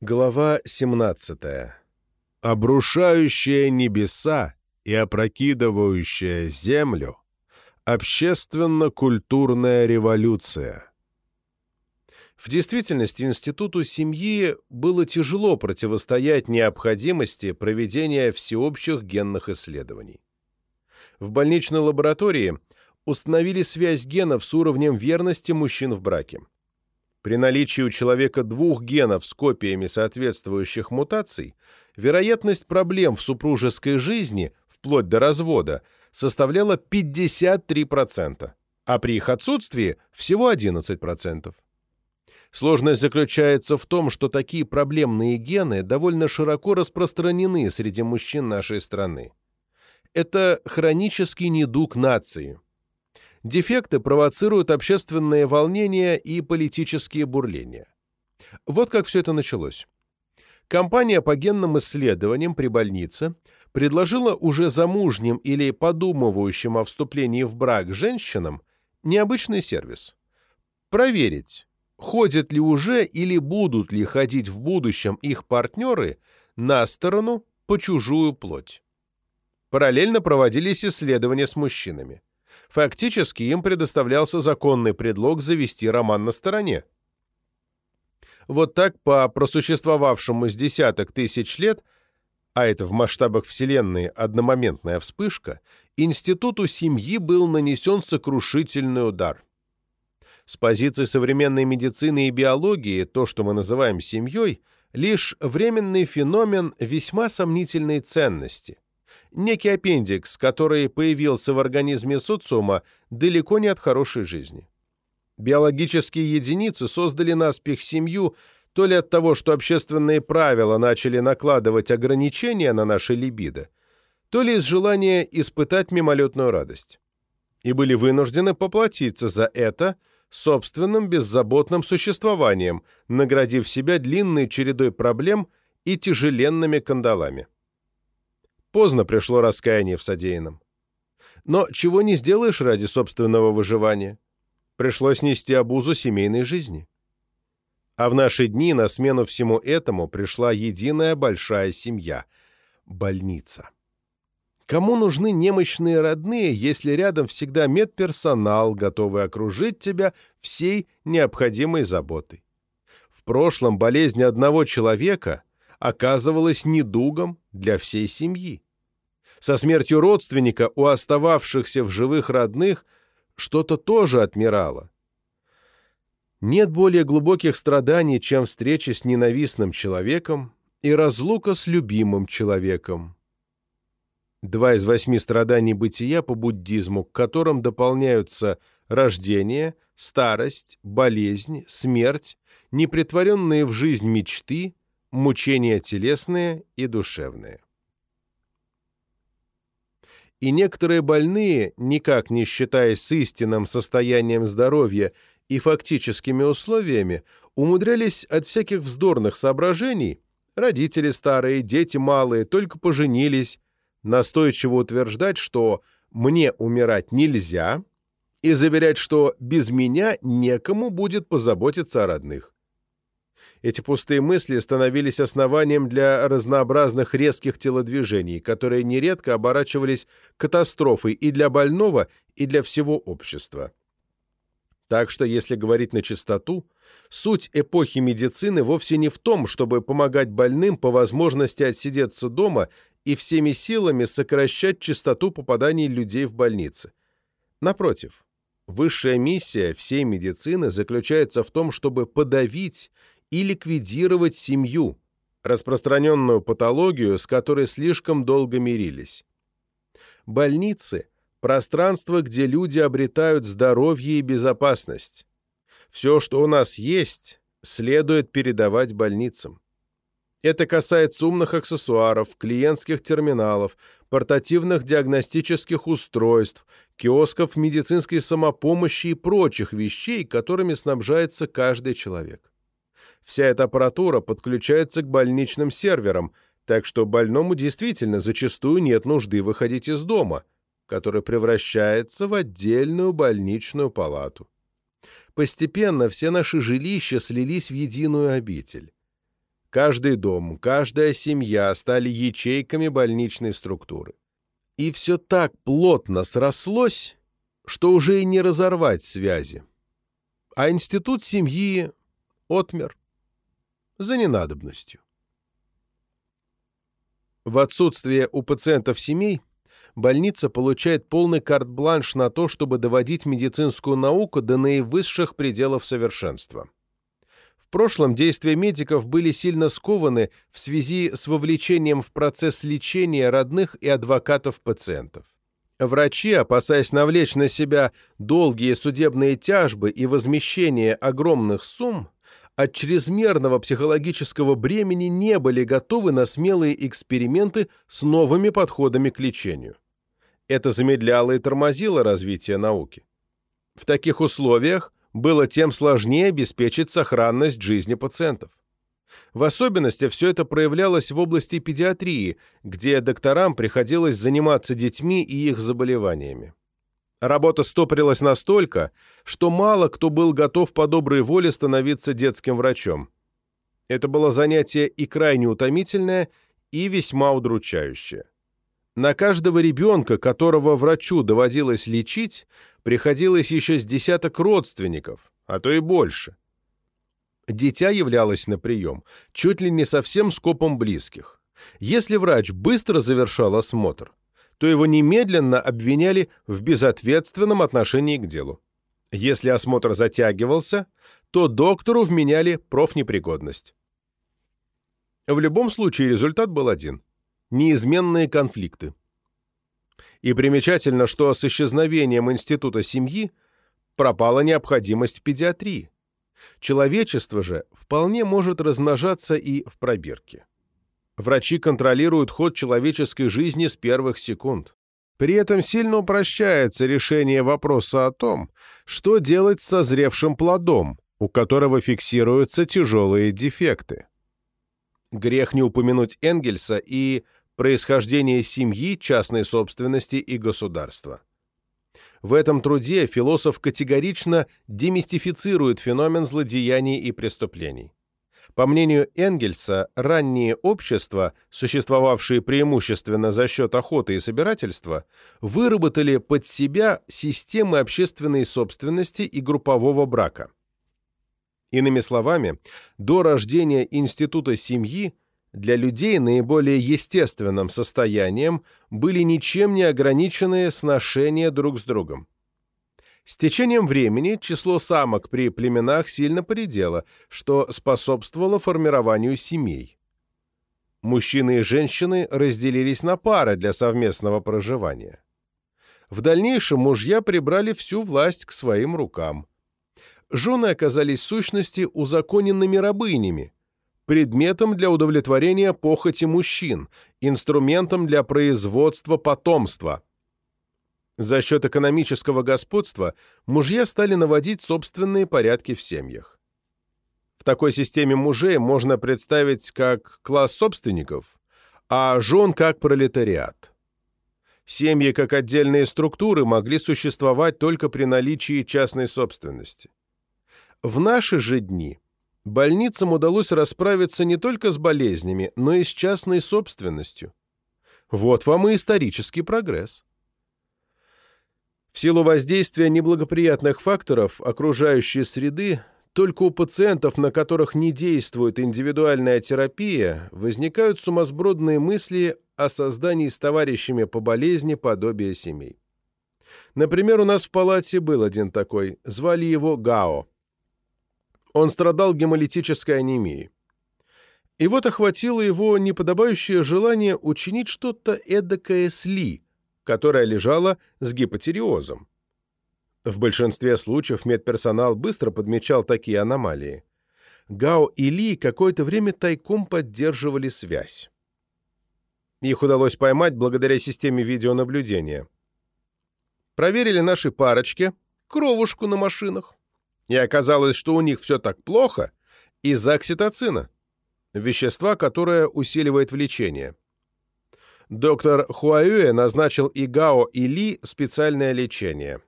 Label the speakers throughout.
Speaker 1: Глава 17. Обрушающая небеса и опрокидывающая землю общественно-культурная революция. В действительности институту семьи было тяжело противостоять необходимости проведения всеобщих генных исследований. В больничной лаборатории установили связь генов с уровнем верности мужчин в браке. При наличии у человека двух генов с копиями соответствующих мутаций, вероятность проблем в супружеской жизни, вплоть до развода, составляла 53%, а при их отсутствии всего 11%. Сложность заключается в том, что такие проблемные гены довольно широко распространены среди мужчин нашей страны. Это хронический недуг нации – Дефекты провоцируют общественные волнения и политические бурления. Вот как все это началось. Компания по генным исследованиям при больнице предложила уже замужним или подумывающим о вступлении в брак женщинам необычный сервис. Проверить, ходят ли уже или будут ли ходить в будущем их партнеры на сторону по чужую плоть. Параллельно проводились исследования с мужчинами. Фактически им предоставлялся законный предлог завести роман на стороне. Вот так по просуществовавшему с десяток тысяч лет, а это в масштабах Вселенной одномоментная вспышка, институту семьи был нанесен сокрушительный удар. С позиции современной медицины и биологии то, что мы называем семьей, лишь временный феномен весьма сомнительной ценности – некий аппендикс, который появился в организме социума далеко не от хорошей жизни. Биологические единицы создали наспех семью то ли от того, что общественные правила начали накладывать ограничения на наши либидо, то ли из желания испытать мимолетную радость. И были вынуждены поплатиться за это собственным беззаботным существованием, наградив себя длинной чередой проблем и тяжеленными кандалами. Поздно пришло раскаяние в содеянном. Но чего не сделаешь ради собственного выживания? Пришлось нести обузу семейной жизни. А в наши дни на смену всему этому пришла единая большая семья — больница. Кому нужны немощные родные, если рядом всегда медперсонал, готовый окружить тебя всей необходимой заботой? В прошлом болезнь одного человека оказывалась недугом для всей семьи. Со смертью родственника у остававшихся в живых родных что-то тоже отмирало. Нет более глубоких страданий, чем встреча с ненавистным человеком и разлука с любимым человеком. Два из восьми страданий бытия по буддизму, к которым дополняются рождение, старость, болезнь, смерть, непритворенные в жизнь мечты, мучения телесные и душевные и некоторые больные, никак не считаясь с истинным состоянием здоровья и фактическими условиями, умудрялись от всяких вздорных соображений, родители старые, дети малые, только поженились, настойчиво утверждать, что «мне умирать нельзя», и заверять, что без меня некому будет позаботиться о родных. Эти пустые мысли становились основанием для разнообразных резких телодвижений, которые нередко оборачивались катастрофой и для больного, и для всего общества. Так что, если говорить на чистоту, суть эпохи медицины вовсе не в том, чтобы помогать больным по возможности отсидеться дома и всеми силами сокращать частоту попаданий людей в больницы. Напротив, высшая миссия всей медицины заключается в том, чтобы подавить и ликвидировать семью, распространенную патологию, с которой слишком долго мирились. Больницы – пространство, где люди обретают здоровье и безопасность. Все, что у нас есть, следует передавать больницам. Это касается умных аксессуаров, клиентских терминалов, портативных диагностических устройств, киосков медицинской самопомощи и прочих вещей, которыми снабжается каждый человек. Вся эта аппаратура подключается к больничным серверам, так что больному действительно зачастую нет нужды выходить из дома, который превращается в отдельную больничную палату. Постепенно все наши жилища слились в единую обитель. Каждый дом, каждая семья стали ячейками больничной структуры. И все так плотно срослось, что уже и не разорвать связи. А институт семьи отмер за ненадобностью. В отсутствие у пациентов семей больница получает полный карт-бланш на то, чтобы доводить медицинскую науку до наивысших пределов совершенства. В прошлом действия медиков были сильно скованы в связи с вовлечением в процесс лечения родных и адвокатов пациентов. Врачи, опасаясь навлечь на себя долгие судебные тяжбы и возмещение огромных сумм, от чрезмерного психологического бремени не были готовы на смелые эксперименты с новыми подходами к лечению. Это замедляло и тормозило развитие науки. В таких условиях было тем сложнее обеспечить сохранность жизни пациентов. В особенности все это проявлялось в области педиатрии, где докторам приходилось заниматься детьми и их заболеваниями. Работа стопорилась настолько, что мало кто был готов по доброй воле становиться детским врачом. Это было занятие и крайне утомительное, и весьма удручающее. На каждого ребенка, которого врачу доводилось лечить, приходилось еще с десяток родственников, а то и больше. Дитя являлось на прием чуть ли не совсем скопом близких. Если врач быстро завершал осмотр, то его немедленно обвиняли в безответственном отношении к делу. Если осмотр затягивался, то доктору вменяли профнепригодность. В любом случае результат был один – неизменные конфликты. И примечательно, что с исчезновением института семьи пропала необходимость в педиатрии. Человечество же вполне может размножаться и в пробирке. Врачи контролируют ход человеческой жизни с первых секунд. При этом сильно упрощается решение вопроса о том, что делать с созревшим плодом, у которого фиксируются тяжелые дефекты. Грех не упомянуть Энгельса и происхождение семьи, частной собственности и государства. В этом труде философ категорично демистифицирует феномен злодеяний и преступлений. По мнению Энгельса, ранние общества, существовавшие преимущественно за счет охоты и собирательства, выработали под себя системы общественной собственности и группового брака. Иными словами, до рождения института семьи для людей наиболее естественным состоянием были ничем не ограниченные сношения друг с другом. С течением времени число самок при племенах сильно поредело, что способствовало формированию семей. Мужчины и женщины разделились на пары для совместного проживания. В дальнейшем мужья прибрали всю власть к своим рукам. Жены оказались сущности узаконенными рабынями, предметом для удовлетворения похоти мужчин, инструментом для производства потомства – за счет экономического господства мужья стали наводить собственные порядки в семьях. В такой системе мужей можно представить как класс собственников, а жен как пролетариат. Семьи как отдельные структуры могли существовать только при наличии частной собственности. В наши же дни больницам удалось расправиться не только с болезнями, но и с частной собственностью. Вот вам и исторический прогресс. В силу воздействия неблагоприятных факторов окружающей среды только у пациентов, на которых не действует индивидуальная терапия, возникают сумасбродные мысли о создании с товарищами по болезни подобия семей. Например, у нас в палате был один такой, звали его Гао. Он страдал гемолитической анемией. И вот охватило его неподобающее желание учинить что-то эдакое с Ли – которая лежала с гипотериозом. В большинстве случаев медперсонал быстро подмечал такие аномалии. Гао и Ли какое-то время тайком поддерживали связь. Их удалось поймать благодаря системе видеонаблюдения. Проверили наши парочки, кровушку на машинах. И оказалось, что у них все так плохо из-за окситоцина, вещества, которое усиливает влечение доктор Хуаюэ назначил и Гао, и Ли специальное лечение.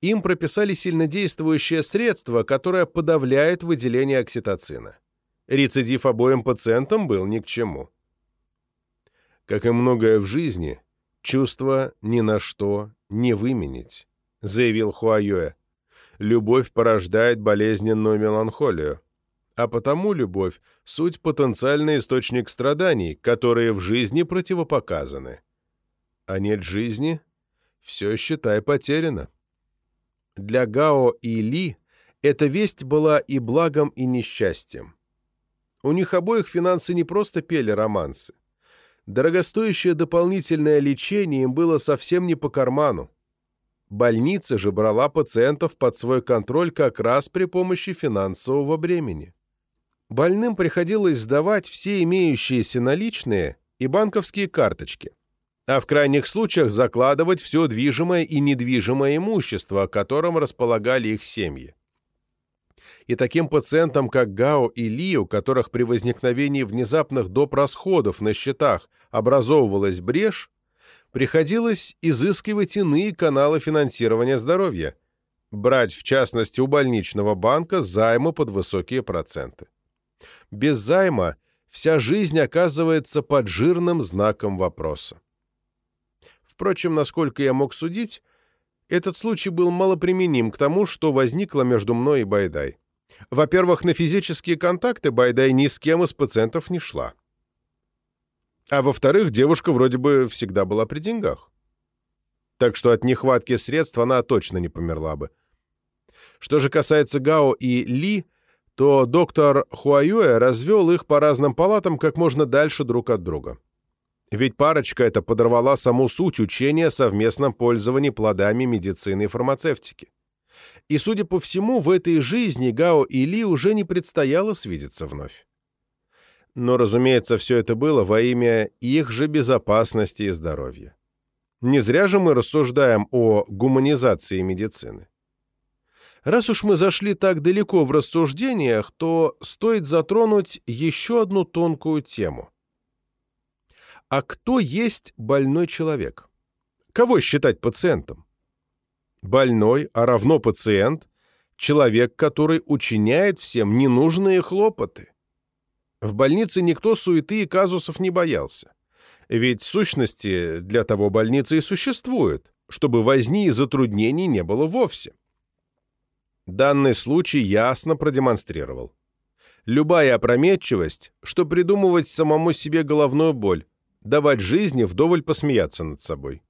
Speaker 1: Им прописали сильнодействующее средство, которое подавляет выделение окситоцина. рецидив обоим пациентам был ни к чему. Как и многое в жизни, чувство ни на что не выменить, заявил Хуайоэ. Любовь порождает болезненную меланхолию, а потому любовь — суть потенциальный источник страданий, которые в жизни противопоказаны. А нет жизни — все, считай, потеряно. Для Гао и Ли эта весть была и благом, и несчастьем. У них обоих финансы не просто пели романсы. Дорогостоящее дополнительное лечение им было совсем не по карману. Больница же брала пациентов под свой контроль как раз при помощи финансового бремени. Больным приходилось сдавать все имеющиеся наличные и банковские карточки, а в крайних случаях закладывать все движимое и недвижимое имущество, которым располагали их семьи и таким пациентам, как Гао и Ли, у которых при возникновении внезапных доп. расходов на счетах образовывалась брешь, приходилось изыскивать иные каналы финансирования здоровья, брать, в частности, у больничного банка займы под высокие проценты. Без займа вся жизнь оказывается под жирным знаком вопроса. Впрочем, насколько я мог судить, этот случай был малоприменим к тому, что возникло между мной и Байдай. Во-первых, на физические контакты Байдай ни с кем из пациентов не шла. А во-вторых, девушка вроде бы всегда была при деньгах. Так что от нехватки средств она точно не померла бы. Что же касается Гао и Ли, то доктор Хуаюэ развел их по разным палатам как можно дальше друг от друга. Ведь парочка эта подорвала саму суть учения о совместном пользовании плодами медицины и фармацевтики. И, судя по всему, в этой жизни Гао и Ли уже не предстояло свидеться вновь. Но, разумеется, все это было во имя их же безопасности и здоровья. Не зря же мы рассуждаем о гуманизации медицины. Раз уж мы зашли так далеко в рассуждениях, то стоит затронуть еще одну тонкую тему. А кто есть больной человек? Кого считать пациентом? Больной, а равно пациент – человек, который учиняет всем ненужные хлопоты. В больнице никто суеты и казусов не боялся. Ведь сущности для того больница и существует, чтобы возни и затруднений не было вовсе. Данный случай ясно продемонстрировал. Любая опрометчивость, что придумывать самому себе головную боль, давать жизни вдоволь посмеяться над собой.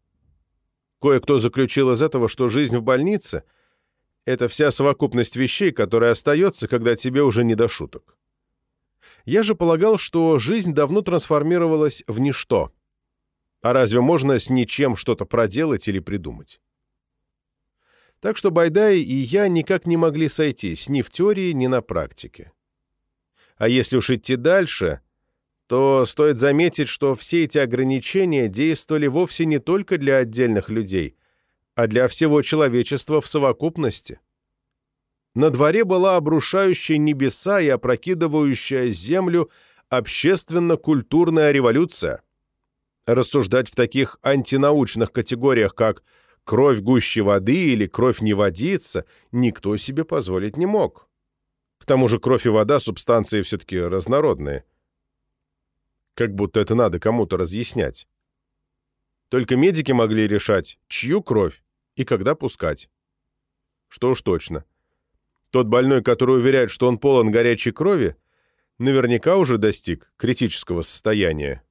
Speaker 1: Кое-кто заключил из этого, что жизнь в больнице — это вся совокупность вещей, которая остается, когда тебе уже не до шуток. Я же полагал, что жизнь давно трансформировалась в ничто. А разве можно с ничем что-то проделать или придумать? Так что Байдай и я никак не могли сойтись ни в теории, ни на практике. А если уж идти дальше, то стоит заметить, что все эти ограничения действовали вовсе не только для отдельных людей, а для всего человечества в совокупности. На дворе была обрушающая небеса и опрокидывающая землю общественно-культурная революция. Рассуждать в таких антинаучных категориях, как «кровь гуще воды» или «кровь не водится» никто себе позволить не мог. К тому же кровь и вода – субстанции все-таки разнородные – как будто это надо кому-то разъяснять. Только медики могли решать, чью кровь и когда пускать. Что уж точно. Тот больной, который уверяет, что он полон горячей крови, наверняка уже достиг критического состояния